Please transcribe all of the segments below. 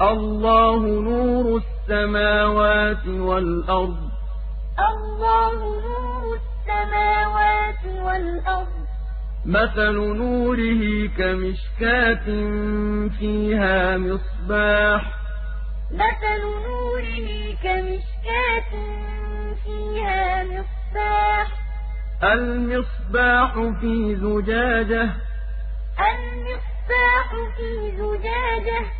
الله نور السماوات والأرض. الله نور السماوات والأرض. مثل نوره كمشكاة فيها مصباح. مثل نوره كمشكاة فيها مصباح. المصباح في زجاجة. المصباح في زجاجة.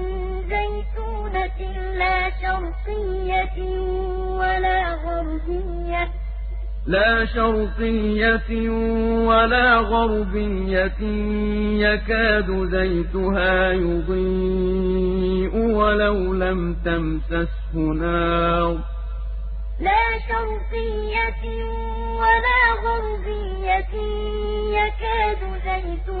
شرقية ولا غربية. لا شرقية ولا غربية يكاد زيتها يضيء ولو لم تمسسه نار. لا شرقية ولا غربية يكاد زيتها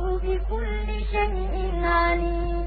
والله بكل شيء عليم.